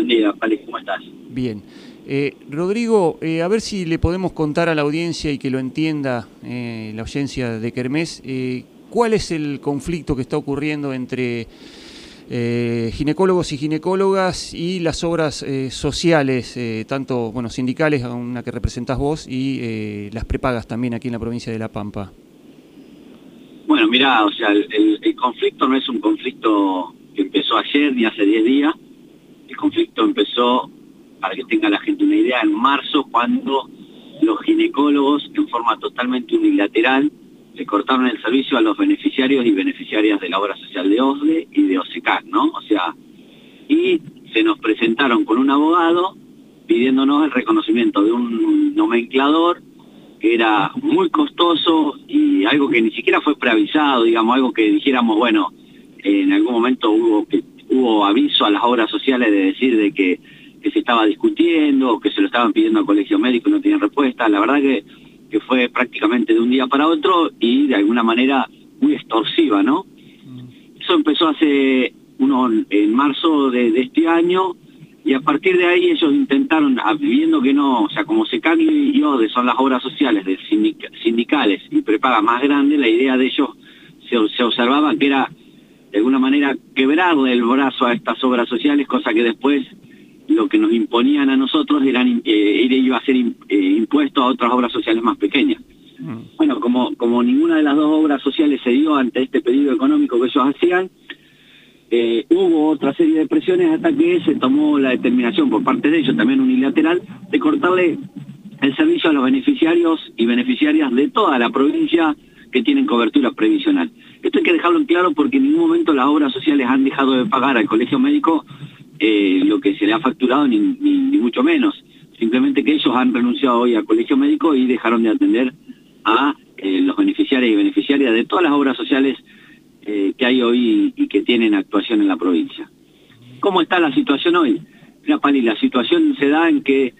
Buen día, Pali, ¿cómo estás? Bien. Eh, Rodrigo, eh, a ver si le podemos contar a la audiencia y que lo entienda eh, la audiencia de Kermés, ¿cuál es el conflicto que está ocurriendo entre ginecólogos y ginecólogas y las obras sociales, tanto bueno sindicales, una que representás vos, y las prepagas también aquí en la provincia de La Pampa? Bueno, mira, o sea, el conflicto no es un conflicto que empezó ayer ni hace 10 días, conflicto empezó, para que tenga la gente una idea, en marzo cuando los ginecólogos, en forma totalmente unilateral, le cortaron el servicio a los beneficiarios y beneficiarias de la obra social de OSDE y de OSECAC, ¿no? O sea, y se nos presentaron con un abogado pidiéndonos el reconocimiento de un nomenclador que era muy costoso y algo que ni siquiera fue preavisado, digamos, algo que dijéramos, bueno, en algún momento hubo que hubo aviso a las obras sociales de decir de que, se estaba discutiendo que se lo estaban pidiendo al colegio médico y no tenían respuesta. La verdad que, que fue prácticamente de un día para otro y de alguna manera muy extorsiva, ¿no? Eso empezó hace uno en marzo de, este año y a partir de ahí ellos intentaron, viendo que no, o sea, como SECAC y ODE son las obras sociales de sindicales y prepaga más grande, la idea de ellos se, se observaba que era de alguna manera quebrarle el brazo a estas obras sociales, cosa que después lo que nos imponían a nosotros eran, eh, iba a ser eh, impuesto a otras obras sociales más pequeñas. Mm. Bueno, como, como ninguna de las dos obras sociales se dio ante este pedido económico que ellos hacían, eh, hubo otra serie de presiones hasta que se tomó la determinación por parte de ellos, también unilateral, de cortarle el servicio a los beneficiarios y beneficiarias de toda la provincia que tienen cobertura previsional. Esto hay que dejarlo en claro porque en ningún momento las obras sociales han dejado de pagar al colegio médico eh, lo que se le ha facturado, ni, mucho menos. Simplemente que ellos han renunciado hoy al colegio médico y dejaron de atender a eh, los beneficiarios y beneficiarias de todas las obras sociales eh, que hay hoy y que tienen actuación en la provincia. ¿Cómo está la situación hoy? Pali, la situación se da en que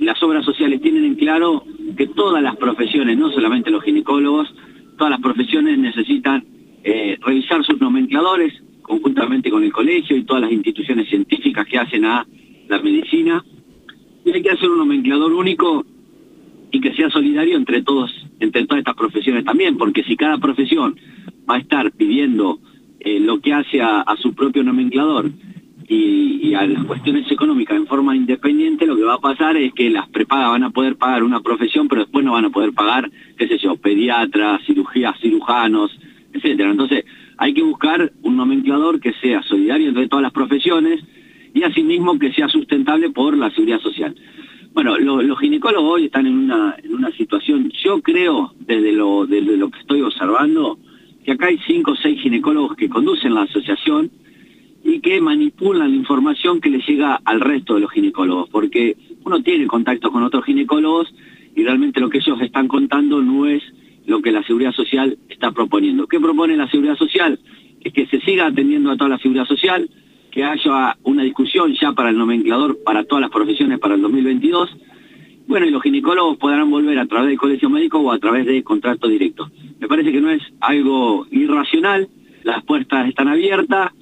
las obras sociales tienen en claro que todas las profesiones, no solamente los ginecólogos, todas las profesiones necesitan eh, revisar sus nomencladores conjuntamente con el colegio y todas las instituciones científicas que hacen a la medicina. Y hay que hacer un nomenclador único y que sea solidario entre todos, entre todas estas profesiones también, porque si cada profesión va a estar pidiendo eh, lo que hace a, su propio nomenclador y, a las cuestiones económicas en forma independiente, lo que va a pasar es que las prepagas van a poder pagar una profesión, pero después no van a poder pagar, qué sé yo, pediatras, cirugías, cirujanos, etcétera. Entonces, hay que buscar un nomenclador que sea solidario entre todas las profesiones y asimismo que sea sustentable por la seguridad social. Bueno, los ginecólogos hoy están en una, en una situación, yo creo, desde lo, desde lo que estoy observando, que acá hay cinco o seis ginecólogos que conducen la asociación, y que manipulan la información que le llega al resto de los ginecólogos, porque uno tiene contacto con otros ginecólogos y realmente lo que ellos están contando no es lo que la Seguridad Social está proponiendo. ¿Qué propone la Seguridad Social? Es que se siga atendiendo a toda la Seguridad Social, que haya una discusión ya para el nomenclador para todas las profesiones para el 2022. Bueno, y los ginecólogos podrán volver a través del colegio médico o a través de contrato directo. Me parece que no es algo irracional, las puertas están abiertas,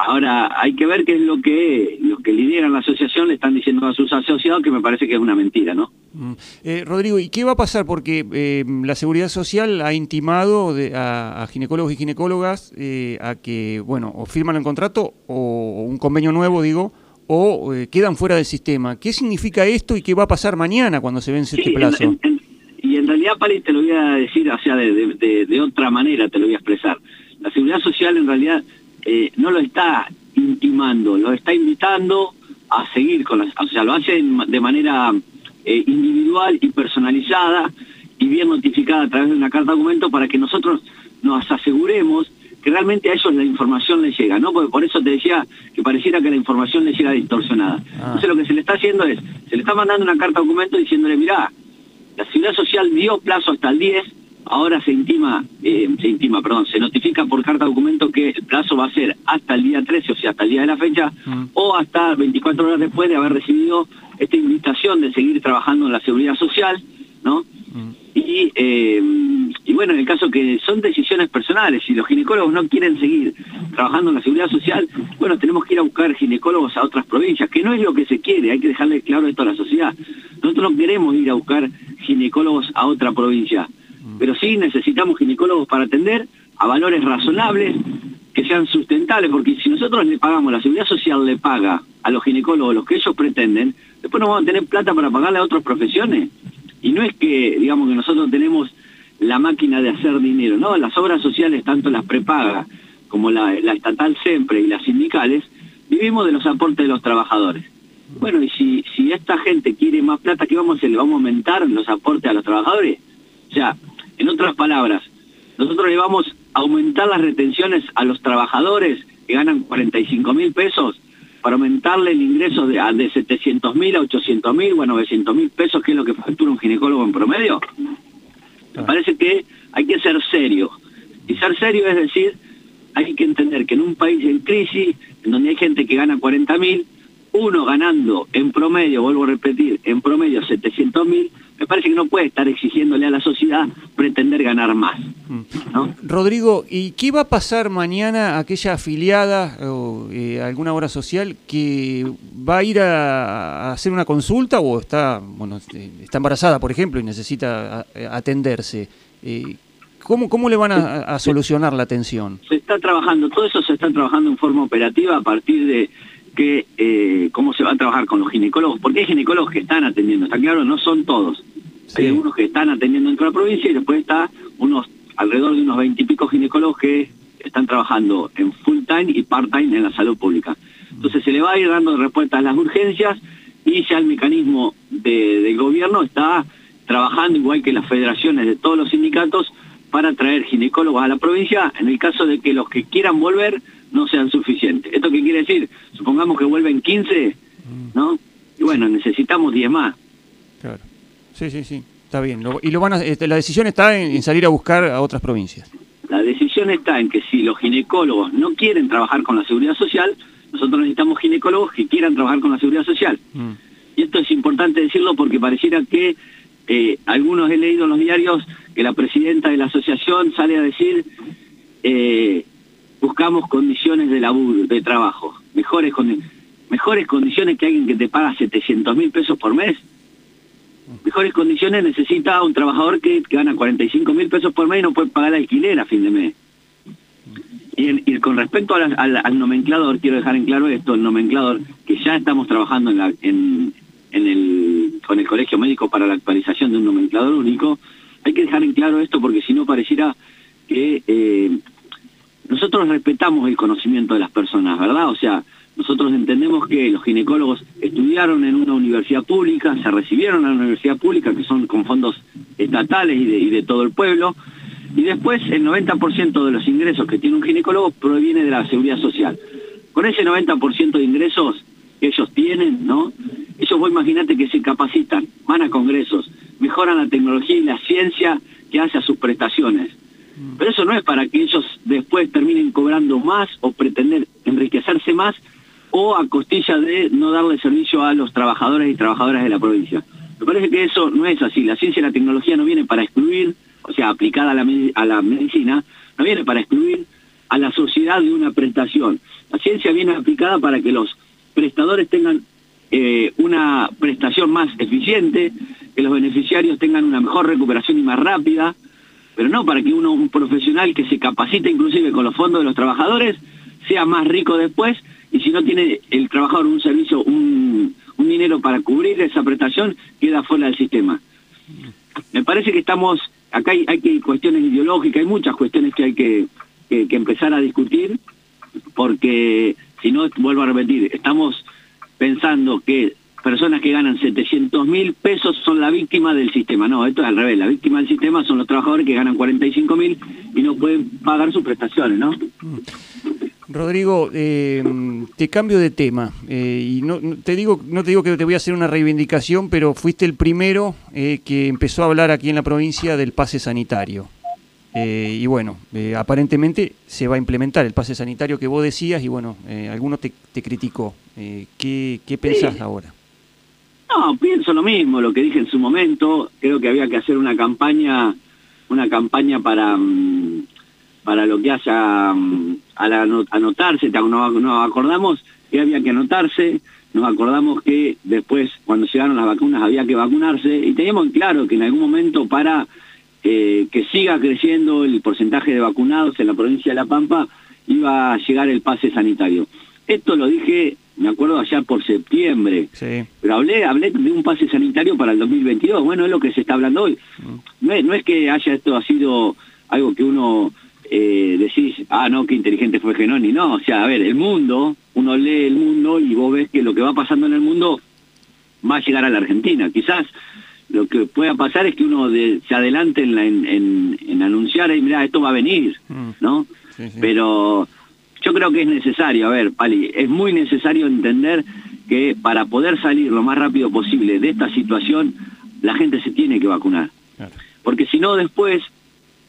Ahora, hay que ver qué es lo que los que lideran la asociación le están diciendo a sus asociados, que me parece que es una mentira, ¿no? Mm. Eh, Rodrigo, ¿y qué va a pasar? Porque eh, la Seguridad Social ha intimado a, ginecólogos y ginecólogas eh, a que, bueno, o firman el contrato o, un convenio nuevo, digo, o quedan fuera del sistema. ¿Qué significa esto y qué va a pasar mañana cuando se vence este plazo? y en realidad, Pali, te lo voy a decir, o sea, de otra manera te lo voy a expresar. La Seguridad Social en realidad eh, no lo está intimando, lo está invitando a seguir con las, o sea, lo hace de manera eh, individual y personalizada y bien notificada a través de una carta documento para que nosotros nos aseguremos que realmente a ellos la información les llega, ¿no? Porque por eso te decía que pareciera que la información les llega distorsionada. Ah. Entonces lo que se le está haciendo es, se le está mandando una carta documento diciéndole, mirá, la Ciudad Social dio plazo hasta el 10, ahora se intima, eh, se intima, perdón, se notifica por carta documento que el plazo va a ser hasta el día 13, o sea, hasta el día de la fecha, mm. o hasta 24 horas después de haber recibido esta invitación de seguir trabajando en la seguridad social, ¿no? Mm. Y, eh, y bueno, en el caso que son decisiones personales, si los ginecólogos no quieren seguir trabajando en la seguridad social, bueno, tenemos que ir a buscar ginecólogos a otras provincias, que no es lo que se quiere, hay que dejarle claro esto a la sociedad. Nosotros no queremos ir a buscar ginecólogos a otra provincia, pero sí necesitamos ginecólogos para atender a valores razonables, que sean sustentables, porque si nosotros le pagamos, la seguridad social le paga a los ginecólogos lo que ellos pretenden, después no vamos a tener plata para pagarle a otras profesiones. Y no es que, digamos, que nosotros tenemos la máquina de hacer dinero, ¿no? Las obras sociales, tanto las prepagas como la, estatal siempre y las sindicales, vivimos de los aportes de los trabajadores. Bueno, y si, si esta gente quiere más plata, ¿qué vamos a hacer? ¿Le vamos a aumentar los aportes a los trabajadores? O sea, en otras palabras, nosotros le vamos a aumentar las retenciones a los trabajadores que ganan 45 mil pesos para aumentarle el ingreso de, de 700 mil a 800 mil o a 900 mil pesos, que es lo que factura un ginecólogo en promedio. Me parece que hay que ser serio. Y ser serio es decir, hay que entender que en un país en crisis, en donde hay gente que gana 40 mil, uno ganando en promedio, vuelvo a repetir, en promedio 700 mil, me parece que no puede estar exigiéndole a la sociedad pretender ganar más. Mm. Rodrigo, ¿y qué va a pasar mañana a aquella afiliada o eh, alguna obra social que va a ir a, hacer una consulta o está, bueno, este, está embarazada, por ejemplo, y necesita atenderse? Eh, ¿Cómo, ¿Cómo le van a, solucionar la atención? Se está trabajando, todo eso se está trabajando en forma operativa a partir de que eh, cómo se va a trabajar con los ginecólogos, porque hay ginecólogos que están atendiendo, está claro, no son todos. Hay unos que están atendiendo dentro de la provincia y después está unos alrededor de unos veintipico ginecólogos que están trabajando en full time y part time en la salud pública. Entonces se le va a ir dando respuesta a las urgencias y ya el mecanismo del gobierno está trabajando igual que las federaciones de todos los sindicatos para traer ginecólogos a la provincia en el caso de que los que quieran volver no sean suficientes. ¿Esto qué quiere decir? Supongamos que vuelven 15, ¿no? Y bueno, necesitamos 10 más. Claro. Sí, sí, sí. Está bien. y lo van este, la decisión está en, salir a buscar a otras provincias. La decisión está en que si los ginecólogos no quieren trabajar con la seguridad social, nosotros necesitamos ginecólogos que quieran trabajar con la seguridad social. Mm. Y esto es importante decirlo porque pareciera que eh, algunos he leído en los diarios que la presidenta de la asociación sale a decir eh, buscamos condiciones de laburo, de trabajo, mejores, mejores condiciones que alguien que te paga 700 mil pesos por mes. Mejores condiciones necesita un trabajador que, gana 45 mil pesos por mes y no puede pagar alquiler a fin de mes. Y, con respecto al, nomenclador, quiero dejar en claro esto, el nomenclador, que ya estamos trabajando en, el, con el Colegio Médico para la actualización de un nomenclador único, hay que dejar en claro esto porque si no pareciera que eh, nosotros respetamos el conocimiento de las personas, ¿verdad? O sea, nosotros entendemos que los ginecólogos estudiaron en una universidad pública, se recibieron en una universidad pública que son con fondos estatales y de, todo el pueblo, y después el 90% de los ingresos que tiene un ginecólogo proviene de la seguridad social. Con ese 90% de ingresos que ellos tienen, ¿no? Ellos vos imaginate que se capacitan, van a congresos, mejoran la tecnología y la ciencia que hace a sus prestaciones. Pero eso no es para que ellos después terminen cobrando más o pretender enriquecerse más o a costilla de no darle servicio a los trabajadores y trabajadoras de la provincia. Me parece que eso no es así. La ciencia y la tecnología no viene para excluir, o sea, aplicada a la, a la medicina, no viene para excluir a la sociedad de una prestación. La ciencia viene aplicada para que los prestadores tengan eh, una prestación más eficiente, que los beneficiarios tengan una mejor recuperación y más rápida, pero no para que uno, un profesional que se capacite inclusive con los fondos de los trabajadores, sea más rico después y si no tiene el trabajador un servicio, un, dinero para cubrir esa prestación, queda fuera del sistema. Me parece que estamos, acá hay, hay cuestiones ideológicas, hay muchas cuestiones que hay que, que empezar a discutir, porque si no, vuelvo a repetir, estamos pensando que personas que ganan 700 mil pesos son la víctima del sistema. No, esto es al revés. La víctima del sistema son los trabajadores que ganan 45 mil y no pueden pagar sus prestaciones, ¿no? Rodrigo, eh, te cambio de tema eh, y no, te digo no te digo que te voy a hacer una reivindicación, pero fuiste el primero eh, que empezó a hablar aquí en la provincia del pase sanitario. y bueno, aparentemente se va a implementar el pase sanitario que vos decías y bueno, alguno te, criticó. ¿qué, ¿Qué pensás ahora? No, pienso lo mismo, lo que dije en su momento, creo que había que hacer una campaña, una campaña para, mm, para lo que haya mm, a la, anotarse, nos, acordamos que había que anotarse, nos acordamos que después cuando llegaron las vacunas había que vacunarse. Y teníamos claro que en algún momento para eh, que siga creciendo el porcentaje de vacunados en la provincia de La Pampa iba a llegar el pase sanitario. Esto lo dije me acuerdo allá por septiembre, pero hablé, hablé de un pase sanitario para el 2022, bueno, es lo que se está hablando hoy. Mm. No, es, que haya esto ha sido algo que uno eh, decís, ah, no, qué inteligente fue Genoni, no, o sea, a ver, el mundo, uno lee el mundo y vos ves que lo que va pasando en el mundo va a llegar a la Argentina, quizás lo que pueda pasar es que uno se adelante en, en, anunciar, y mira, esto va a venir, mm. ¿no? Pero yo creo que es necesario, a ver, Pali, es muy necesario entender que para poder salir lo más rápido posible de esta situación, la gente se tiene que vacunar. Porque si no, después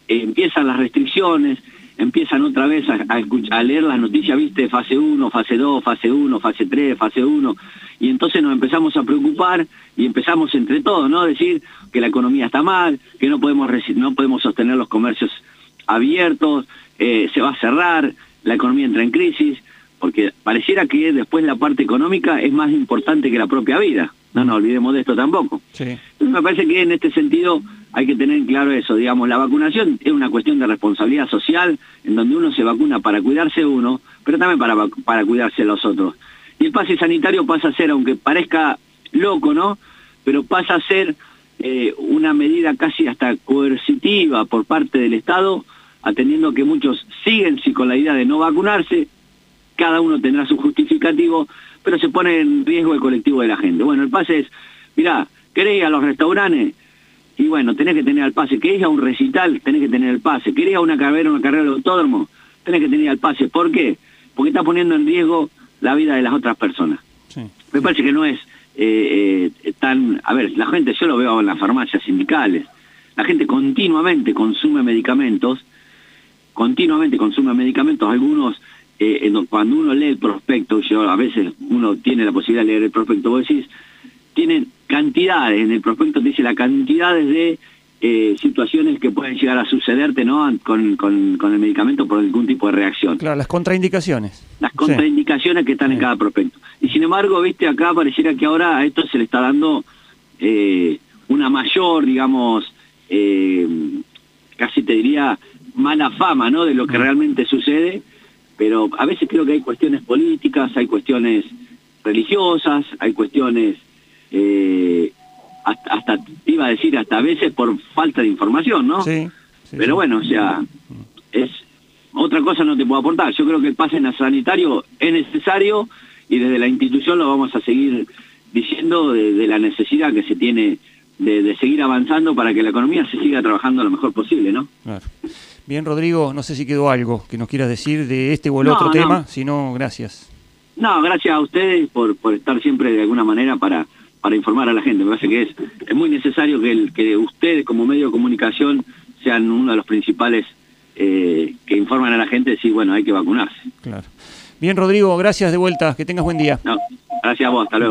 eh, empiezan las restricciones, empiezan otra vez a, leer las noticias, viste, fase 1, fase 2, fase 1, fase 3, fase 1, y entonces nos empezamos a preocupar y empezamos entre todos, ¿no? Decir que la economía está mal, que no podemos, no podemos sostener los comercios abiertos, eh, se va a cerrar, la economía entra en crisis, porque pareciera que después la parte económica es más importante que la propia vida. No nos olvidemos de esto tampoco. Entonces me parece que en este sentido hay que tener claro eso, digamos, la vacunación es una cuestión de responsabilidad social, en donde uno se vacuna para cuidarse uno, pero también para, para cuidarse los otros. Y el pase sanitario pasa a ser, aunque parezca loco, ¿no? Pero pasa a ser eh, una medida casi hasta coercitiva por parte del Estado atendiendo que muchos siguen con la idea de no vacunarse, cada uno tendrá su justificativo, pero se pone en riesgo el colectivo de la gente. Bueno, el pase es, mirá, querés ir a los restaurantes, y bueno, tenés que tener el pase. ¿Querés ir a un recital? Tenés que tener el pase. ¿Querés ir a una carrera, una carrera de autódromo? Tenés que tener el pase. ¿Por qué? Porque está poniendo en riesgo la vida de las otras personas. Me parece que no es eh, eh, tan... A ver, la gente, yo lo veo en las farmacias sindicales, la gente continuamente consume medicamentos continuamente consume medicamentos, algunos, eh, cuando uno lee el prospecto, yo a veces uno tiene la posibilidad de leer el prospecto, vos decís, tienen cantidades, en el prospecto te dice la cantidades de eh, situaciones que pueden llegar a sucederte ¿no? Con, el medicamento por algún tipo de reacción. Claro, las contraindicaciones. Las contraindicaciones que están en cada prospecto. Y sin embargo, viste, acá pareciera que ahora a esto se le está dando eh, una mayor, digamos, casi te diría, mala fama ¿no? de lo que mm. realmente sucede, pero a veces creo que hay cuestiones políticas, hay cuestiones religiosas, hay cuestiones, eh, hasta, iba a decir, hasta a veces por falta de información, ¿no? Sí. pero bueno, o sea, es otra cosa no te puedo aportar. Yo creo que el pase en sanitario es necesario y desde la institución lo vamos a seguir diciendo de, la necesidad que se tiene de, de, seguir avanzando para que la economía se siga trabajando lo mejor posible, ¿no? Claro. Bien, Rodrigo, no sé si quedó algo que nos quieras decir de este o el otro tema, si no, gracias. No, gracias a ustedes por, por estar siempre de alguna manera para, para informar a la gente. Me parece que es, es muy necesario que, el, que ustedes como medio de comunicación sean uno de los principales eh, que informan a la gente de decir, bueno, hay que vacunarse. Claro. Bien, Rodrigo, gracias de vuelta. Que tengas buen día. No, gracias a vos. Hasta luego.